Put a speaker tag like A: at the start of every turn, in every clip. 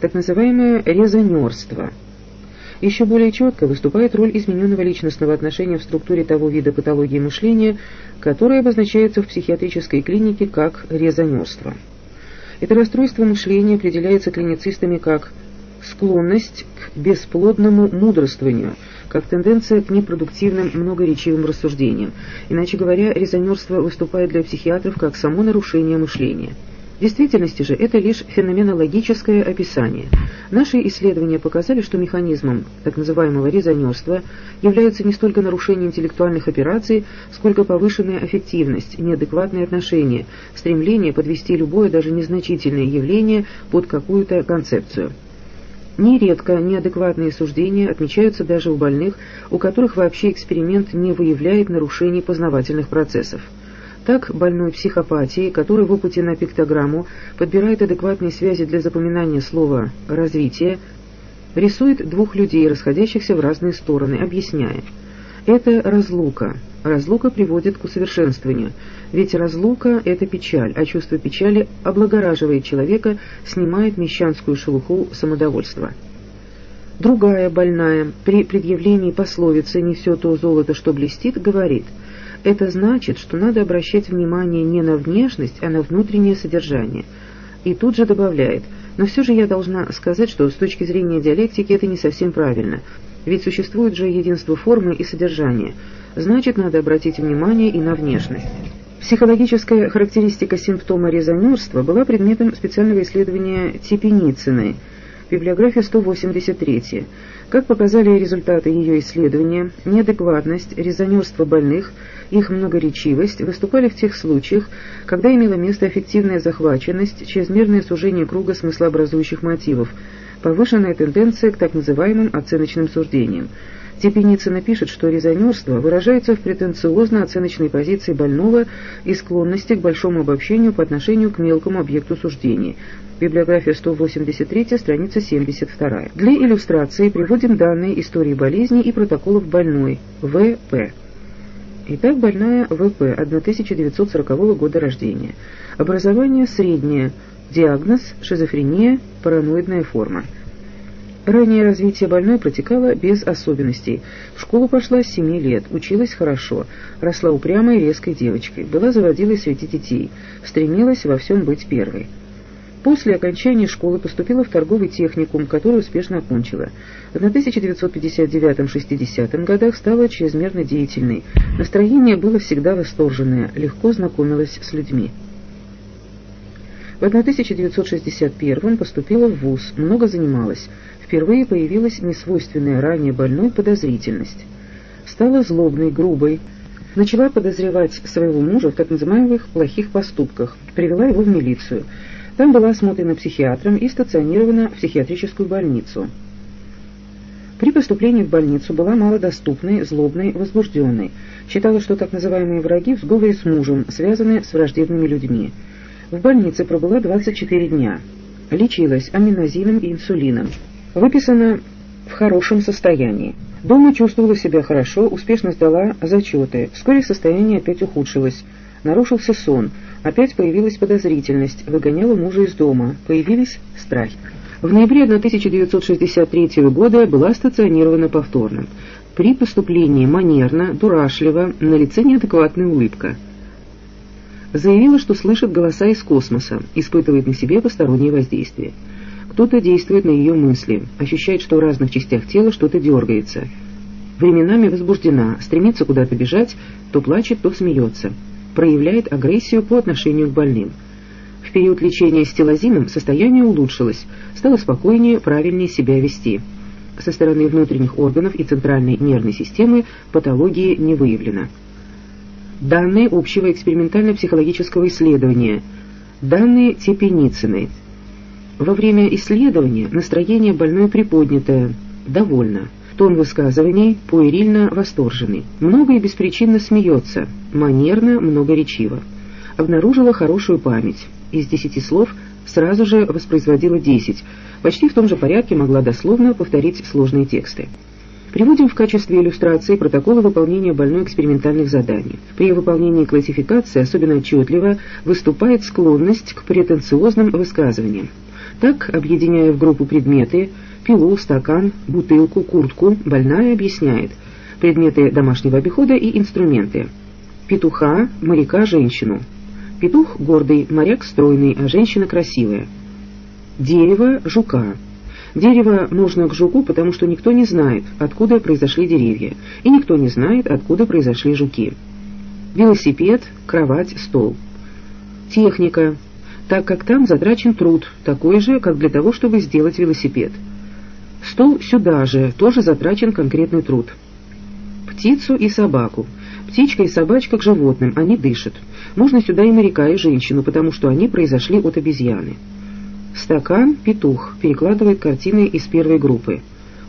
A: так называемое резонерство. Еще более четко выступает роль измененного личностного отношения в структуре того вида патологии мышления, которое обозначается в психиатрической клинике как резонерство. Это расстройство мышления определяется клиницистами как склонность к бесплодному мудрствованию, как тенденция к непродуктивным многоречивым рассуждениям. Иначе говоря, резонерство выступает для психиатров как само нарушение мышления. В действительности же это лишь феноменологическое описание. Наши исследования показали, что механизмом так называемого резонерства является не столько нарушение интеллектуальных операций, сколько повышенная аффективность, неадекватные отношения, стремление подвести любое даже незначительное явление под какую-то концепцию. Нередко неадекватные суждения отмечаются даже у больных, у которых вообще эксперимент не выявляет нарушений познавательных процессов. Так, больной психопатии, который в опыте на пиктограмму подбирает адекватные связи для запоминания слова «развитие», рисует двух людей, расходящихся в разные стороны, объясняя. Это разлука. Разлука приводит к усовершенствованию, ведь разлука – это печаль, а чувство печали облагораживает человека, снимает мещанскую шелуху самодовольства. Другая больная при предъявлении пословицы «не все то золото, что блестит» говорит – это значит, что надо обращать внимание не на внешность, а на внутреннее содержание. И тут же добавляет, но все же я должна сказать, что с точки зрения диалектики это не совсем правильно, ведь существует же единство формы и содержания, значит, надо обратить внимание и на внешность. Психологическая характеристика симптома резонерства была предметом специального исследования Тепеницыной, библиография 183. Как показали результаты ее исследования, неадекватность, резонерство больных – их многоречивость выступали в тех случаях, когда имела место эффективная захваченность, чрезмерное сужение круга смыслообразующих мотивов, повышенная тенденция к так называемым оценочным суждениям. Тепеница напишет, что резонерство выражается в претенциозно-оценочной позиции больного и склонности к большому обобщению по отношению к мелкому объекту суждений. Библиография 183, страница 72. Для иллюстрации приводим данные истории болезни и протоколов больной. В.П. Итак, больная ВП, 1940 года рождения. Образование среднее. Диагноз – шизофрения, параноидная форма. Раннее развитие больной протекало без особенностей. В школу пошла с 7 лет, училась хорошо, росла упрямой резкой девочкой, была заводилой среди детей, стремилась во всем быть первой. После окончания школы поступила в торговый техникум, который успешно окончила. В 1959-60 годах стала чрезмерно деятельной. Настроение было всегда восторженное, легко знакомилась с людьми. В 1961 поступила в ВУЗ, много занималась. Впервые появилась несвойственная ранее больной подозрительность. Стала злобной, грубой, начала подозревать своего мужа в так называемых плохих поступках, привела его в милицию – там была осмотрена психиатром и стационирована в психиатрическую больницу. При поступлении в больницу была малодоступной, злобной, возбужденной. Считала, что так называемые враги в сговоре с мужем связаны с враждебными людьми. В больнице пробыла 24 дня. Лечилась аминозином и инсулином. Выписана в хорошем состоянии. Дома чувствовала себя хорошо, успешно сдала зачеты. Вскоре состояние опять ухудшилось. Нарушился сон, опять появилась подозрительность, выгоняла мужа из дома, появились страхи. В ноябре 1963 года была стационирована повторно. При поступлении манерно, дурашливо, на лице неадекватная улыбка. Заявила, что слышит голоса из космоса, испытывает на себе постороннее воздействие. Кто-то действует на ее мысли, ощущает, что в разных частях тела что-то дергается. Временами возбуждена, стремится куда-то бежать, то плачет, то смеется проявляет агрессию по отношению к больным. В период лечения стилозином состояние улучшилось, стало спокойнее, правильнее себя вести. Со стороны внутренних органов и центральной нервной системы патологии не выявлено. Данные общего экспериментально-психологического исследования. Данные Тепеницыной. Во время исследования настроение больной приподнятое, довольно. Тон высказываний пуэрильно восторженный. Много и беспричинно смеется, манерно, многоречиво. Обнаружила хорошую память. Из десяти слов сразу же воспроизводила десять. Почти в том же порядке могла дословно повторить сложные тексты. Приводим в качестве иллюстрации протоколы выполнения больной экспериментальных заданий. При выполнении классификации особенно отчетливо выступает склонность к претенциозным высказываниям. Так, объединяя в группу предметы, пилу, стакан, бутылку, куртку, больная объясняет предметы домашнего обихода и инструменты. Петуха, моряка, женщину. Петух гордый, моряк стройный, а женщина красивая. Дерево, жука. Дерево нужно к жуку, потому что никто не знает, откуда произошли деревья, и никто не знает, откуда произошли жуки. Велосипед, кровать, стол. Техника, так как там затрачен труд, такой же, как для того, чтобы сделать велосипед. Стол сюда же, тоже затрачен конкретный труд. Птицу и собаку. Птичка и собачка к животным, они дышат. Можно сюда и моряка, и женщину, потому что они произошли от обезьяны. Стакан «Петух» перекладывает картины из первой группы.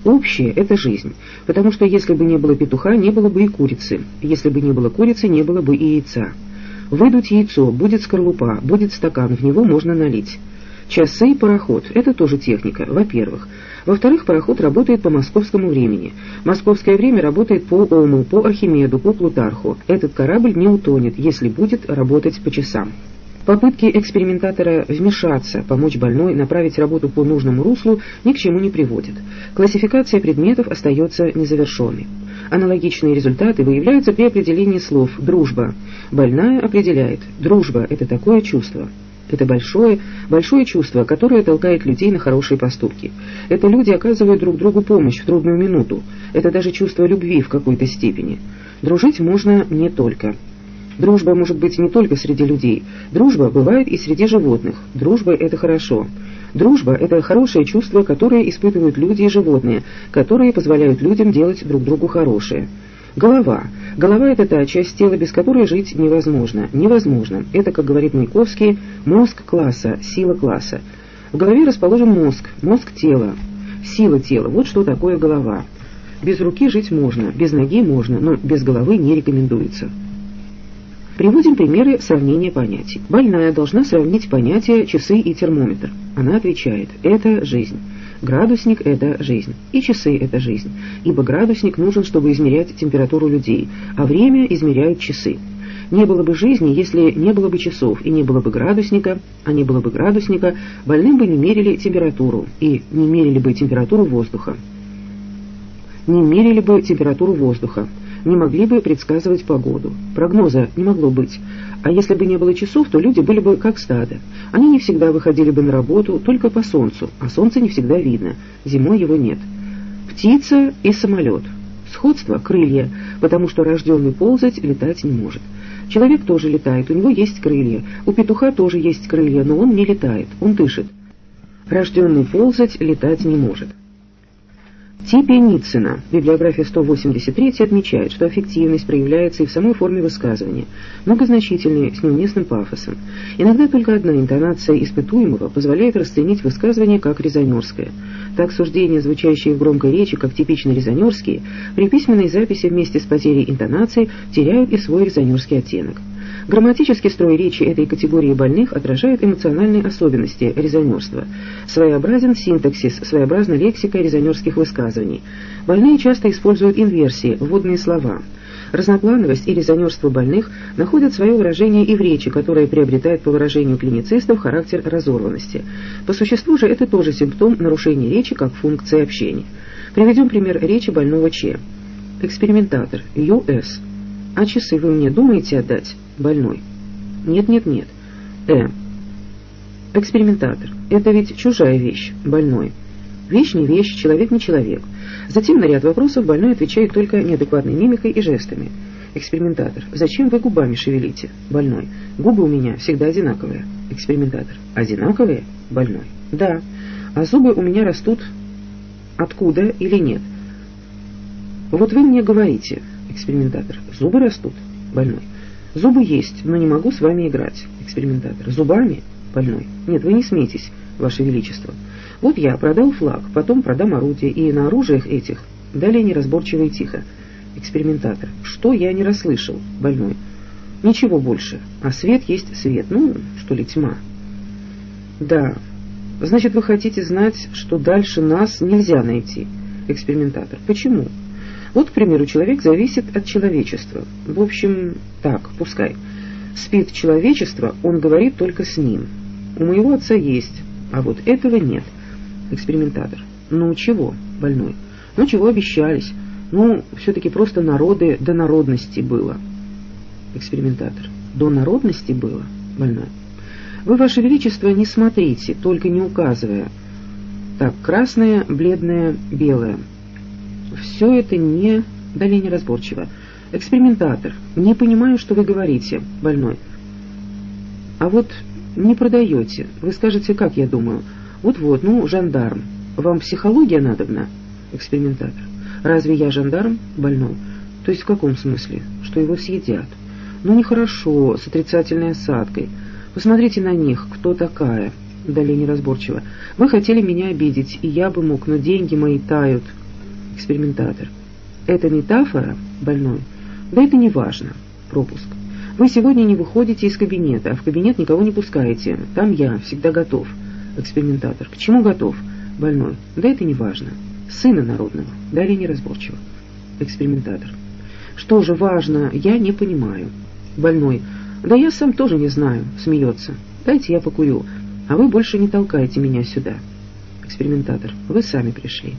A: Общее — это жизнь, потому что если бы не было петуха, не было бы и курицы, если бы не было курицы, не было бы и яйца. Выдуть яйцо, будет скорлупа, будет стакан, в него можно налить. Часы и пароход – это тоже техника, во-первых. Во-вторых, пароход работает по московскому времени. Московское время работает по Ому, по Архимеду, по Плутарху. Этот корабль не утонет, если будет работать по часам. Попытки экспериментатора вмешаться, помочь больной, направить работу по нужному руслу ни к чему не приводят. Классификация предметов остается незавершенной. Аналогичные результаты выявляются при определении слов «дружба». Больная определяет «дружба – это такое чувство». Это большое, большое чувство, которое толкает людей на хорошие поступки. Это люди оказывают друг другу помощь в трудную минуту. Это даже чувство любви в какой-то степени. Дружить можно не только. Дружба может быть не только среди людей. Дружба бывает и среди животных. Дружба – это хорошо. Дружба – это хорошее чувство, которое испытывают люди и животные, которые позволяют людям делать друг другу хорошее. Голова. Голова – это та часть тела, без которой жить невозможно. Невозможно. Это, как говорит Маяковский, мозг класса, сила класса. В голове расположен мозг, мозг тела, сила тела. Вот что такое голова. Без руки жить можно, без ноги можно, но без головы не рекомендуется. Приводим примеры сравнения понятий. Больная должна сравнить понятия часы и термометр. Она отвечает «это жизнь». Градусник – это жизнь, и часы – это жизнь, ибо градусник нужен, чтобы измерять температуру людей, а время измеряют часы. Не было бы жизни, если не было бы часов, и не было бы градусника, а не было бы градусника, больным бы не мерили температуру, и не мерили бы температуру воздуха. Не мерили бы температуру воздуха, не могли бы предсказывать погоду. Прогноза не могло быть. А если бы не было часов, то люди были бы как стадо. Они не всегда выходили бы на работу только по солнцу, а солнце не всегда видно, зимой его нет. Птица и самолет. Сходство – крылья, потому что рожденный ползать летать не может. Человек тоже летает, у него есть крылья. У петуха тоже есть крылья, но он не летает, он дышит. Рожденный ползать летать не может. Типе Ниццена, библиография 183, отмечает, что аффективность проявляется и в самой форме высказывания, многозначительной, с неуместным пафосом. Иногда только одна интонация испытуемого позволяет расценить высказывание как резонерское. Так суждения, звучащие в громкой речи, как типично резонерские, при письменной записи вместе с потерей интонации теряют и свой резонерский оттенок. Грамматический строй речи этой категории больных отражает эмоциональные особенности резонерства. Своеобразен синтаксис, своеобразна лексика резонерских высказываний. Больные часто используют инверсии, вводные слова. Разноплановость и резонерство больных находят свое выражение и в речи, которая приобретает по выражению клиницистов характер разорванности. По существу же это тоже симптом нарушения речи как функции общения. Приведем пример речи больного Ч. Экспериментатор, Ю.С. А часы вы мне думаете отдать? Больной. Нет, нет, нет. Э. Экспериментатор. Это ведь чужая вещь. Больной. Вещь не вещь, человек не человек. Затем на ряд вопросов больной отвечает только неадекватной мимикой и жестами. Экспериментатор. Зачем вы губами шевелите? Больной. Губы у меня всегда одинаковые. Экспериментатор. Одинаковые? Больной. Да. А зубы у меня растут откуда или нет? Вот вы мне говорите, экспериментатор, зубы растут? Больной. Зубы есть, но не могу с вами играть. Экспериментатор. Зубами? Больной. Нет, вы не смейтесь, Ваше Величество. Вот я продал флаг, потом продам орудие, и на оружиях этих... Далее неразборчиво и тихо. Экспериментатор. Что я не расслышал? Больной. Ничего больше. А свет есть свет. Ну, что ли, тьма. Да. Значит, вы хотите знать, что дальше нас нельзя найти? Экспериментатор. Почему? Вот, к примеру, человек зависит от человечества. В общем, так, пускай. Спит человечество, он говорит только с ним. У моего отца есть. А вот этого нет. Экспериментатор. Ну чего, больной? Ну чего обещались? Ну, все-таки просто народы до народности было. Экспериментатор. До народности было? Больной. Вы, Ваше Величество, не смотрите, только не указывая. Так, красное, бледное, белое. Все это не... Далее неразборчиво. Экспериментатор. Не понимаю, что вы говорите, больной. А вот не продаете. Вы скажете, как я думаю. Вот-вот, ну, жандарм. Вам психология надобна? Экспериментатор. Разве я жандарм? Больной. То есть в каком смысле? Что его съедят? Ну, нехорошо, с отрицательной осадкой. Посмотрите на них, кто такая? Далее неразборчиво. Вы хотели меня обидеть, и я бы мог, но деньги мои тают. Экспериментатор. Это метафора? Больной. Да это не важно. Пропуск. Вы сегодня не выходите из кабинета, а в кабинет никого не пускаете. Там я, всегда готов. Экспериментатор. К чему готов? Больной. Да это не важно. Сына народного. Далее неразборчиво. Экспериментатор. Что же важно, я не понимаю. Больной. Да я сам тоже не знаю. Смеется. Дайте я покурю. А вы больше не толкайте меня сюда. Экспериментатор. Вы сами пришли.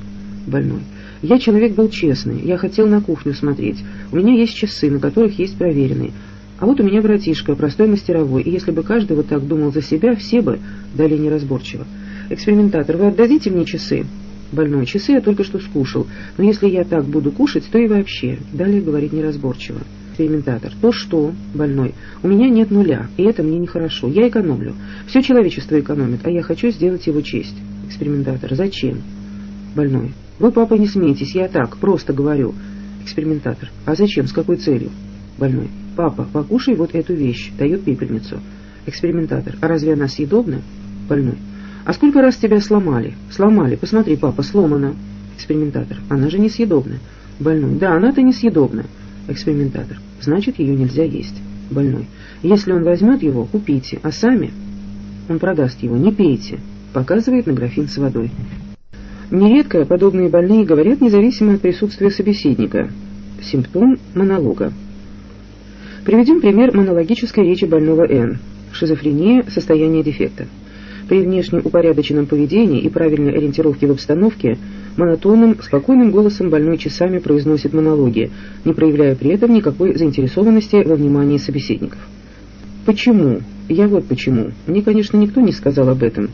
A: Больной. Я человек был честный. Я хотел на кухню смотреть. У меня есть часы, на которых есть проверенные. А вот у меня братишка, простой мастеровой, и если бы каждый вот так думал за себя, все бы дали неразборчиво. Экспериментатор, вы отдадите мне часы? Больной, часы я только что скушал, но если я так буду кушать, то и вообще. Далее говорит неразборчиво. Экспериментатор, то что, больной, у меня нет нуля, и это мне нехорошо, я экономлю. Все человечество экономит, а я хочу сделать его честь. Экспериментатор, зачем? Больной, вы, папа, не смейтесь, я так, просто говорю. Экспериментатор, а зачем, с какой целью? Больной, «Папа, покушай вот эту вещь», дает пепельницу. Экспериментатор. «А разве она съедобна?» Больной. «А сколько раз тебя сломали?» «Сломали. Посмотри, папа, сломана». Экспериментатор. «Она же несъедобна». Больной. «Да, она-то несъедобна». Экспериментатор. «Значит, ее нельзя есть». Больной. «Если он возьмет его, купите, а сами...» Он продаст его, не пейте. Показывает на графин с водой. Нередко подобные больные говорят независимо от присутствия собеседника. Симптом монолога. Приведем пример монологической речи больного Н. Шизофрения – состояние дефекта. При внешне упорядоченном поведении и правильной ориентировке в обстановке монотонным, спокойным голосом больной часами произносит монологи, не проявляя при этом никакой заинтересованности во внимании собеседников. Почему? Я вот почему. Мне, конечно, никто не сказал об этом.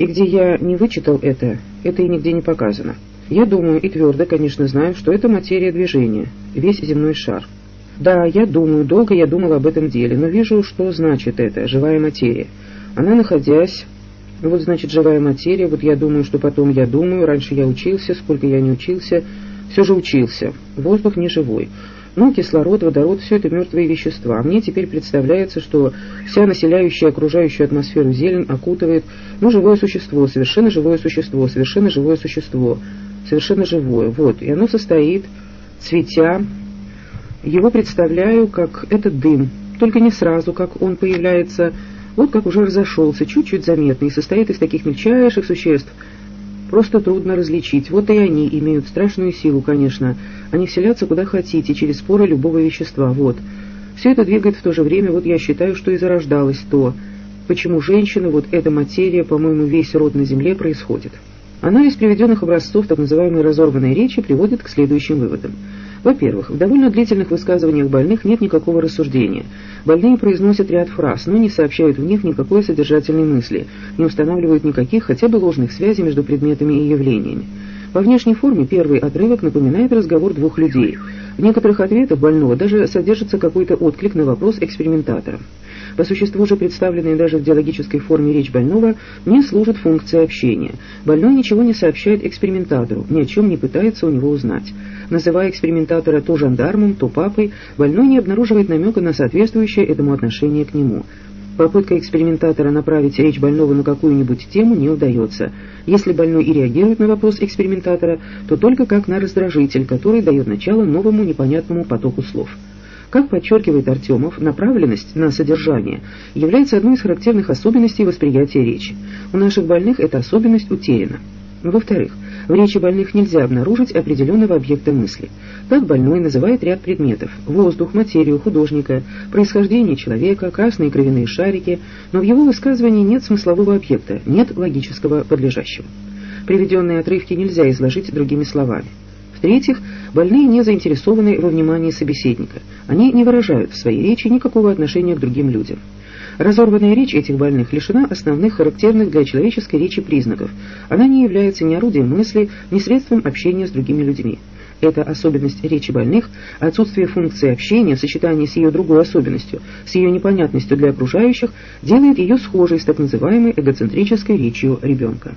A: И где я не вычитал это, это и нигде не показано. Я думаю и твердо, конечно, знаю, что это материя движения, весь земной шар – да, я думаю, долго я думал об этом деле, но вижу, что значит это, живая материя. Она, находясь... Вот, значит, живая материя, вот я думаю, что потом я думаю, раньше я учился, сколько я не учился, все же учился. Воздух не живой. Ну, кислород, водород, все это мертвые вещества. А мне теперь представляется, что вся населяющая окружающую атмосферу зелень окутывает, ну, живое существо, совершенно живое существо, совершенно живое существо, совершенно живое. Вот, и оно состоит, цветя, его представляю как этот дым, только не сразу, как он появляется, вот как уже разошелся, чуть-чуть заметный, состоит из таких мельчайших существ. Просто трудно различить. Вот и они имеют страшную силу, конечно. Они вселятся куда хотите, через споры любого вещества, вот. Все это двигает в то же время, вот я считаю, что и зарождалось то, почему женщина, вот эта материя, по-моему, весь род на Земле происходит. Анализ приведенных образцов так называемой разорванной речи приводит к следующим выводам. Во-первых, в довольно длительных высказываниях больных нет никакого рассуждения. Больные произносят ряд фраз, но не сообщают в них никакой содержательной мысли, не устанавливают никаких хотя бы ложных связей между предметами и явлениями. По внешней форме первый отрывок напоминает разговор двух людей. В некоторых ответах больного даже содержится какой-то отклик на вопрос экспериментатора. По существу же представленная даже в диалогической форме речь больного не служит функции общения. Больной ничего не сообщает экспериментатору, ни о чем не пытается у него узнать. Называя экспериментатора то жандармом, то папой, больной не обнаруживает намека на соответствующее этому отношение к нему. Попытка экспериментатора направить речь больного на какую-нибудь тему не удается. Если больной и реагирует на вопрос экспериментатора, то только как на раздражитель, который дает начало новому непонятному потоку слов. Как подчеркивает Артемов, направленность на содержание является одной из характерных особенностей восприятия речи. У наших больных эта особенность утеряна. Во-вторых, В речи больных нельзя обнаружить определенного объекта мысли. Так больной называет ряд предметов – воздух, материю, художника, происхождение человека, красные кровяные шарики, но в его высказывании нет смыслового объекта, нет логического подлежащего. Приведенные отрывки нельзя изложить другими словами. В-третьих, больные не заинтересованы во внимании собеседника. Они не выражают в своей речи никакого отношения к другим людям. Разорванная речь этих больных лишена основных характерных для человеческой речи признаков. Она не является ни орудием мысли, ни средством общения с другими людьми. Эта особенность речи больных, отсутствие функции общения в сочетании с ее другой особенностью, с ее непонятностью для окружающих, делает ее схожей с так называемой эгоцентрической речью ребенка.